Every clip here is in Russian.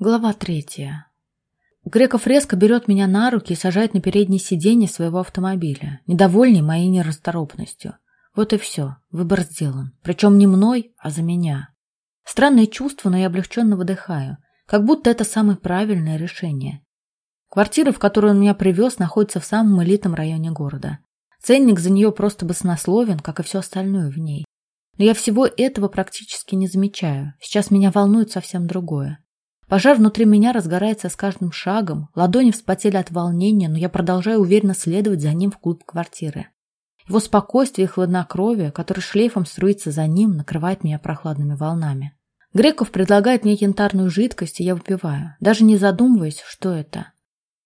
Глава третья. Греков резко берет меня на руки и сажает на переднее сиденье своего автомобиля, недовольный моей нерасторопностью. Вот и все, выбор сделан. Причем не мной, а за меня. Странное чувство, но я облегченно выдыхаю. Как будто это самое правильное решение. Квартира, в которую он меня привез, находится в самом элитном районе города. Ценник за нее просто баснословен, как и все остальное в ней. Но я всего этого практически не замечаю. Сейчас меня волнует совсем другое. Пожар внутри меня разгорается с каждым шагом, ладони вспотели от волнения, но я продолжаю уверенно следовать за ним в клуб квартиры. Его спокойствие и хладнокровие, который шлейфом струится за ним, накрывает меня прохладными волнами. Греков предлагает мне янтарную жидкость, и я выпиваю, даже не задумываясь, что это.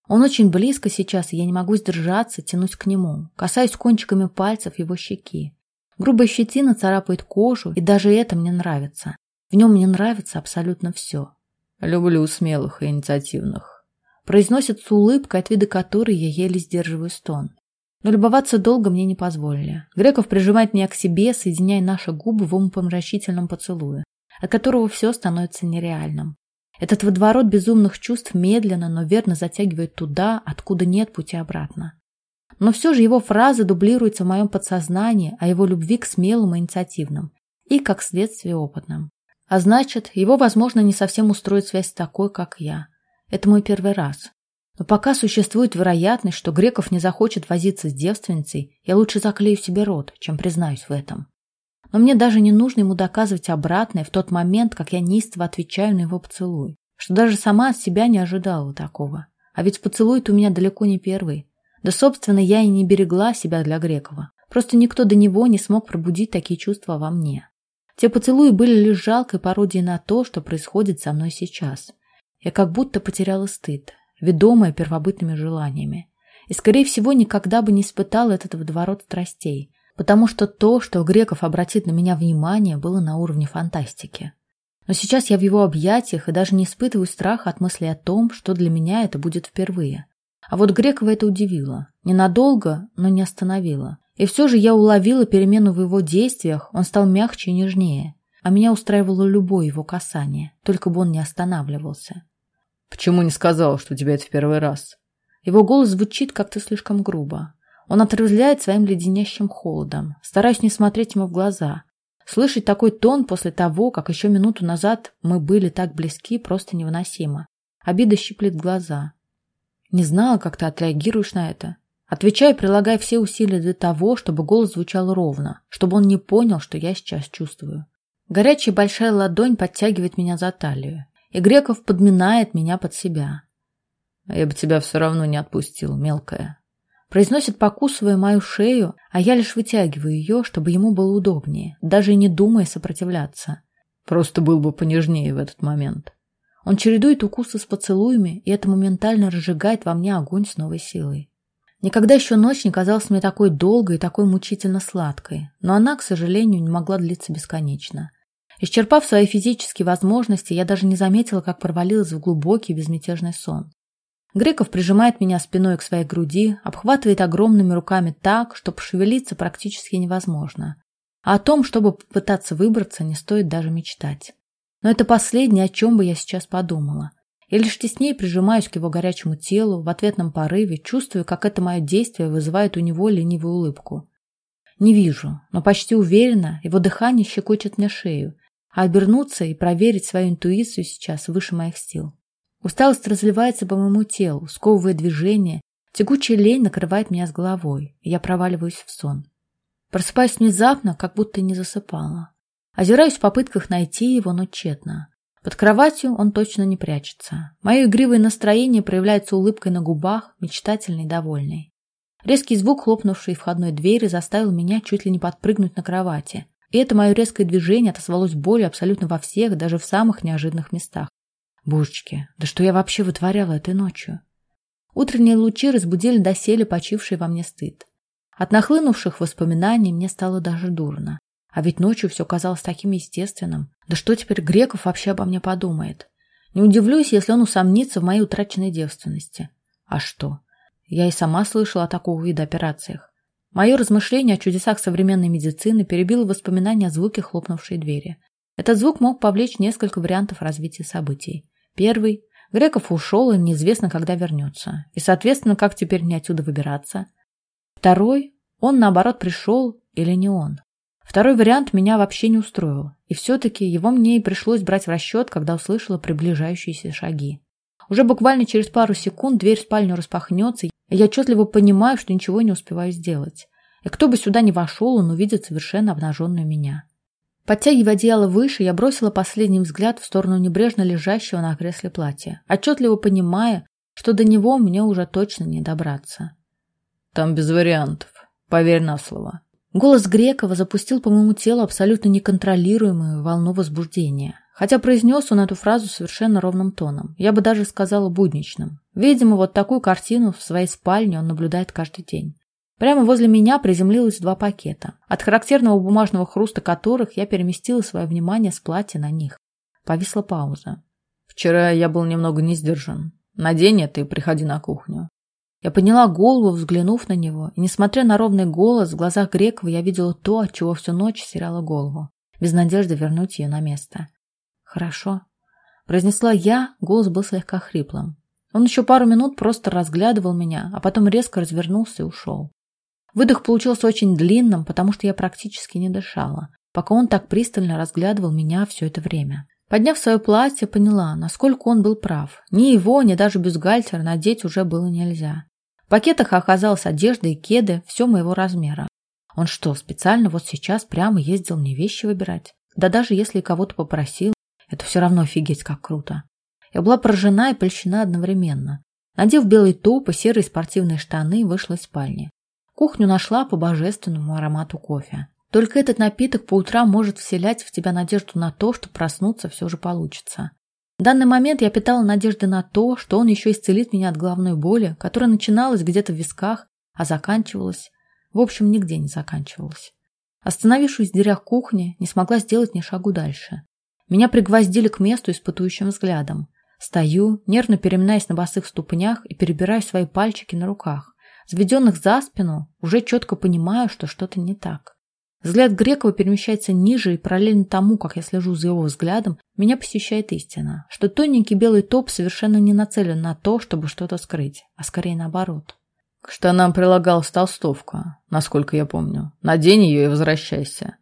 Он очень близко сейчас, и я не могу сдержаться, тянусь к нему, касаюсь кончиками пальцев его щеки. Грубая щетина царапает кожу, и даже это мне нравится. В нем мне нравится абсолютно все. «Люблю смелых и инициативных», — произносит с улыбкой, от вида которой я еле сдерживаю стон. Но любоваться долго мне не позволили. Греков прижимает меня к себе, соединяя наши губы в умопомрачительном поцелуе от которого все становится нереальным. Этот водоворот безумных чувств медленно, но верно затягивает туда, откуда нет пути обратно. Но все же его фразы дублируются в моем подсознании о его любви к смелым и инициативным, и, как следствие, опытным. А значит, его, возможно, не совсем устроит связь такой, как я. Это мой первый раз. Но пока существует вероятность, что Греков не захочет возиться с девственницей, я лучше заклею себе рот, чем признаюсь в этом. Но мне даже не нужно ему доказывать обратное в тот момент, как я неистово отвечаю на его поцелуй. Что даже сама от себя не ожидала такого. А ведь поцелуй у меня далеко не первый. Да, собственно, я и не берегла себя для Грекова. Просто никто до него не смог пробудить такие чувства во мне. Те поцелуи были лишь жалкой пародией на то, что происходит со мной сейчас. Я как будто потеряла стыд, ведомая первобытными желаниями. И, скорее всего, никогда бы не испытала этот водоворот страстей, потому что то, что Греков обратит на меня внимание, было на уровне фантастики. Но сейчас я в его объятиях и даже не испытываю страха от мысли о том, что для меня это будет впервые. А вот Грекова это удивило. Ненадолго, но не остановило. И все же я уловила перемену в его действиях, он стал мягче и нежнее. А меня устраивало любое его касание, только бы он не останавливался. «Почему не сказал, что у тебя это в первый раз?» Его голос звучит как-то слишком грубо. Он отрезвляет своим леденящим холодом. Стараюсь не смотреть ему в глаза. Слышать такой тон после того, как еще минуту назад мы были так близки, просто невыносимо. Обида щиплет глаза. Не знала, как ты отреагируешь на это. Отвечаю, прилагая все усилия для того, чтобы голос звучал ровно, чтобы он не понял, что я сейчас чувствую. Горячая большая ладонь подтягивает меня за талию, и Греков подминает меня под себя. «Я бы тебя все равно не отпустил, мелкая», Произносит, покусывая мою шею, а я лишь вытягиваю ее, чтобы ему было удобнее, даже не думая сопротивляться. Просто был бы понежнее в этот момент. Он чередует укусы с поцелуями, и это моментально разжигает во мне огонь с новой силой. Никогда еще ночь не казалась мне такой долгой и такой мучительно сладкой, но она, к сожалению, не могла длиться бесконечно. Исчерпав свои физические возможности, я даже не заметила, как провалилась в глубокий безмятежный сон. Греков прижимает меня спиной к своей груди, обхватывает огромными руками так, что пошевелиться практически невозможно. А о том, чтобы попытаться выбраться, не стоит даже мечтать. Но это последнее, о чем бы я сейчас подумала. Я лишь теснее прижимаюсь к его горячему телу, в ответном порыве, чувствую, как это мое действие вызывает у него ленивую улыбку. Не вижу, но почти уверена, его дыхание щекочет мне шею, а обернуться и проверить свою интуицию сейчас выше моих сил. Усталость разливается по моему телу, сковывая движение. Тягучая лень накрывает меня с головой, и я проваливаюсь в сон. Просыпаюсь внезапно, как будто не засыпала. Озираюсь в попытках найти его, но тщетно. Под кроватью он точно не прячется. Мое игривое настроение проявляется улыбкой на губах, мечтательной и довольной. Резкий звук, хлопнувший входной двери, заставил меня чуть ли не подпрыгнуть на кровати. И это мое резкое движение отозвалось болью абсолютно во всех, даже в самых неожиданных местах. Божечки, да что я вообще вытворяла этой ночью? Утренние лучи разбудили доселе почивший во мне стыд. От нахлынувших воспоминаний мне стало даже дурно. А ведь ночью все казалось таким естественным. Да что теперь Греков вообще обо мне подумает? Не удивлюсь, если он усомнится в моей утраченной девственности. А что? Я и сама слышала о такого вида операциях. Мое размышление о чудесах современной медицины перебило воспоминания о звуке хлопнувшей двери. Этот звук мог повлечь несколько вариантов развития событий. Первый. Греков ушел и неизвестно, когда вернется. И, соответственно, как теперь мне отсюда выбираться? Второй. Он, наоборот, пришел или не он? Второй вариант меня вообще не устроил. И все-таки его мне и пришлось брать в расчет, когда услышала приближающиеся шаги. Уже буквально через пару секунд дверь в спальню распахнется, и я отчетливо понимаю, что ничего не успеваю сделать. И кто бы сюда ни вошел, он увидит совершенно обнаженную меня. Подтягивая одеяло выше, я бросила последний взгляд в сторону небрежно лежащего на кресле платья, отчетливо понимая, что до него мне уже точно не добраться. «Там без вариантов. Поверь на слово». Голос Грекова запустил по моему телу абсолютно неконтролируемую волну возбуждения. Хотя произнес он эту фразу совершенно ровным тоном. Я бы даже сказала будничным. Видимо, вот такую картину в своей спальне он наблюдает каждый день. Прямо возле меня приземлилось два пакета, от характерного бумажного хруста которых я переместила свое внимание с платья на них. Повисла пауза. «Вчера я был немного не сдержан. Надень это и приходи на кухню». Я подняла голову, взглянув на него, и, несмотря на ровный голос, в глазах Грекова я видела то, от чего всю ночь теряла голову, без надежды вернуть ее на место. «Хорошо», — произнесла я, голос был слегка хриплым. Он еще пару минут просто разглядывал меня, а потом резко развернулся и ушел. Выдох получился очень длинным, потому что я практически не дышала, пока он так пристально разглядывал меня все это время. Подняв свое платье, поняла, насколько он был прав. Ни его, ни даже бюстгальтер надеть уже было нельзя. Пакетах оказалась одежда и кеды, все моего размера. Он что, специально вот сейчас прямо ездил мне вещи выбирать? Да даже если кого-то попросил, это все равно офигеть как круто. Я была поражена и польщена одновременно. Надев белый топ и серые спортивные штаны, вышла из спальни. Кухню нашла по божественному аромату кофе. Только этот напиток по утрам может вселять в тебя надежду на то, что проснуться все же получится. В данный момент я питала надежды на то, что он еще исцелит меня от головной боли, которая начиналась где-то в висках, а заканчивалась... В общем, нигде не заканчивалась. Остановившись в дверях кухни, не смогла сделать ни шагу дальше. Меня пригвоздили к месту испытующим взглядом. Стою, нервно переминаясь на босых ступнях и перебираю свои пальчики на руках. Заведенных за спину, уже четко понимаю, что что-то не так. Взгляд Грекова перемещается ниже, и параллельно тому, как я слежу за его взглядом, меня посещает истина, что тоненький белый топ совершенно не нацелен на то, чтобы что-то скрыть, а скорее наоборот. К штанам прилагалась толстовка, насколько я помню. Надень ее и возвращайся.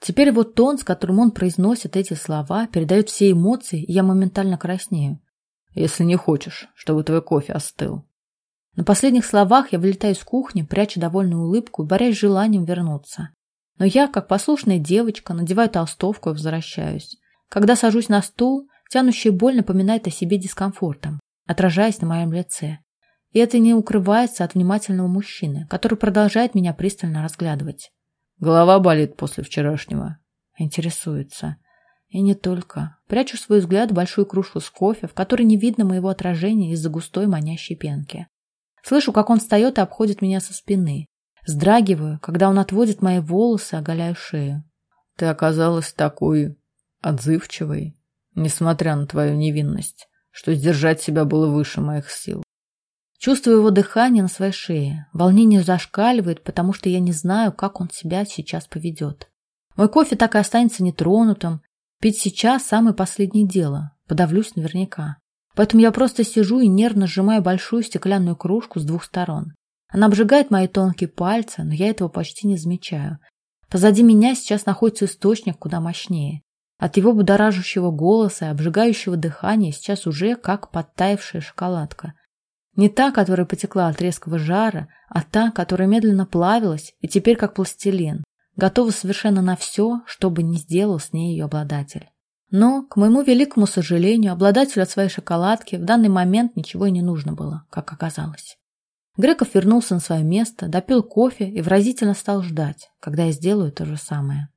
Теперь вот тон, с которым он произносит эти слова, передает все эмоции, и я моментально краснею. Если не хочешь, чтобы твой кофе остыл. На последних словах я вылетаю из кухни, пряча довольную улыбку и борясь с желанием вернуться. Но я, как послушная девочка, надеваю толстовку и возвращаюсь. Когда сажусь на стул, тянущий боль напоминает о себе дискомфортом, отражаясь на моем лице. И это не укрывается от внимательного мужчины, который продолжает меня пристально разглядывать. Голова болит после вчерашнего. Интересуется. И не только. Прячу свой взгляд в большую кружку с кофе, в которой не видно моего отражения из-за густой манящей пенки. Слышу, как он встает и обходит меня со спины. Сдрагиваю, когда он отводит мои волосы, оголяя шею. Ты оказалась такой отзывчивой, несмотря на твою невинность, что сдержать себя было выше моих сил. Чувствую его дыхание на своей шее. Волнение зашкаливает, потому что я не знаю, как он себя сейчас поведет. Мой кофе так и останется нетронутым. Пить сейчас самое последнее дело. Подавлюсь наверняка. Поэтому я просто сижу и нервно сжимаю большую стеклянную кружку с двух сторон. Она обжигает мои тонкие пальцы, но я этого почти не замечаю. Позади меня сейчас находится источник куда мощнее. От его будоражащего голоса и обжигающего дыхания сейчас уже как подтаявшая шоколадка. Не та, которая потекла от резкого жара, а та, которая медленно плавилась и теперь как пластилин, готова совершенно на все, что бы ни сделал с ней ее обладатель. Но, к моему великому сожалению, обладателю от своей шоколадки в данный момент ничего и не нужно было, как оказалось. Греков вернулся на свое место, допил кофе и выразительно стал ждать, когда я сделаю то же самое.